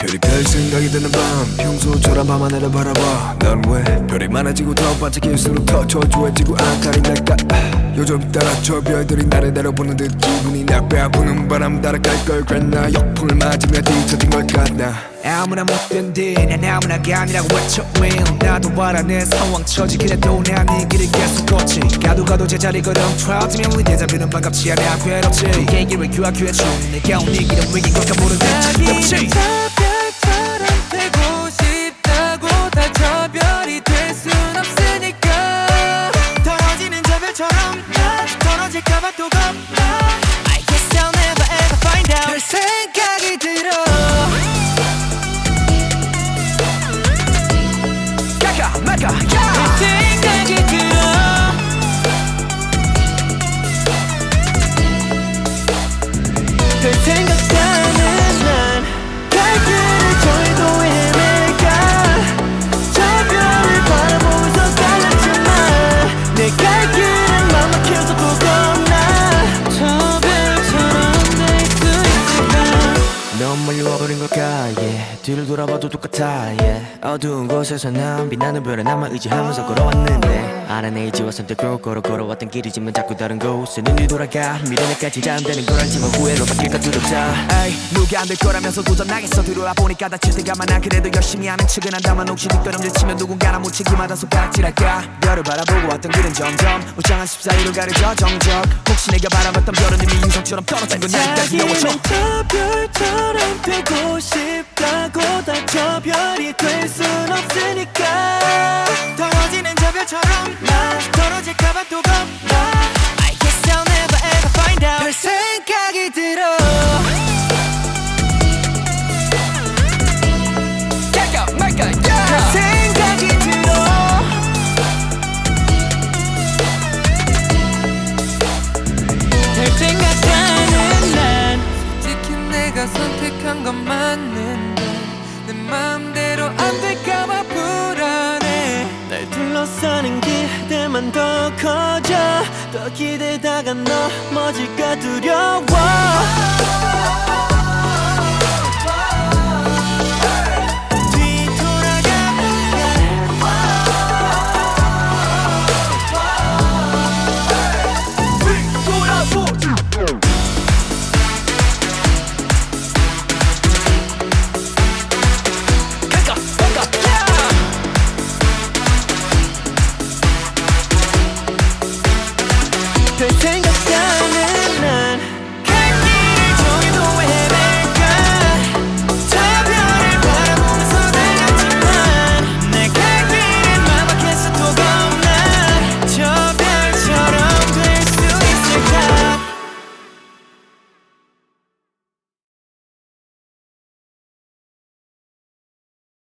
문득 별 생각이 드는 밤 평소처럼 밤 하늘을 바라봐. 넌왜 별이 많아지고 더 반짝일수록 더 초조해지고 안달이 날까? 아, 요즘 따라 저 별들이 나를 내려보는 듯 기분이 나빠 부는 바람 따라갈 걸 그랬나. 역풍을 맞으며 뒤처진 걸까 나? 아무나 못된 뒤난 아무나가 아니라고 외쳐. will 나도 바라는 상황 처지 그래도 난네 길을 계속 걷지. 가도 가도 제자리 걸음 트라우드면 우리 대자뷰는 반갑지 않아. 괴롭지. 얘기를 규하 규해줘 내가 온네 길은 위긴 걸까 모르는 자기는 저 떨어질까봐 또 겁나 I guess I'll never ever find out 별 생각이 들어 뒤를 돌아봐도 똑같아 yeah. 어두운 곳에서 난 빛나는 별에 나만 의지하면서 걸어왔는데 알아내지와 선택으로 걸어 걸어왔던 길이지만 자꾸 다른 곳에 눈이 돌아가. 미래내까지 잠되는 걸 알지만 후회로 바뀔까 두렵다. 에이 누가 안 될 거라면서 도전하겠어. 들어와 보니까 다칠 때가 많아 그래도 열심히 하는 척은 한다만 혹시 뒷걸음질 치면 누군가나 묻히기마다 손가락질할까? 별을 바라보고 왔던 길은 점점 우장한 14일을 가려져 정적. 혹시 내가 바라봤던 별은 이미 인성처럼 떨어진 건 너워져. 자기는 저 별처럼 되고 싶다고 다 저 별이 될 순 없으니까. 떨어지는 저 별처럼 나 떨어질까봐 또 겁나 날 둘러싸는 기대만 더 커져. 더 기대다가 넘어질까 두려워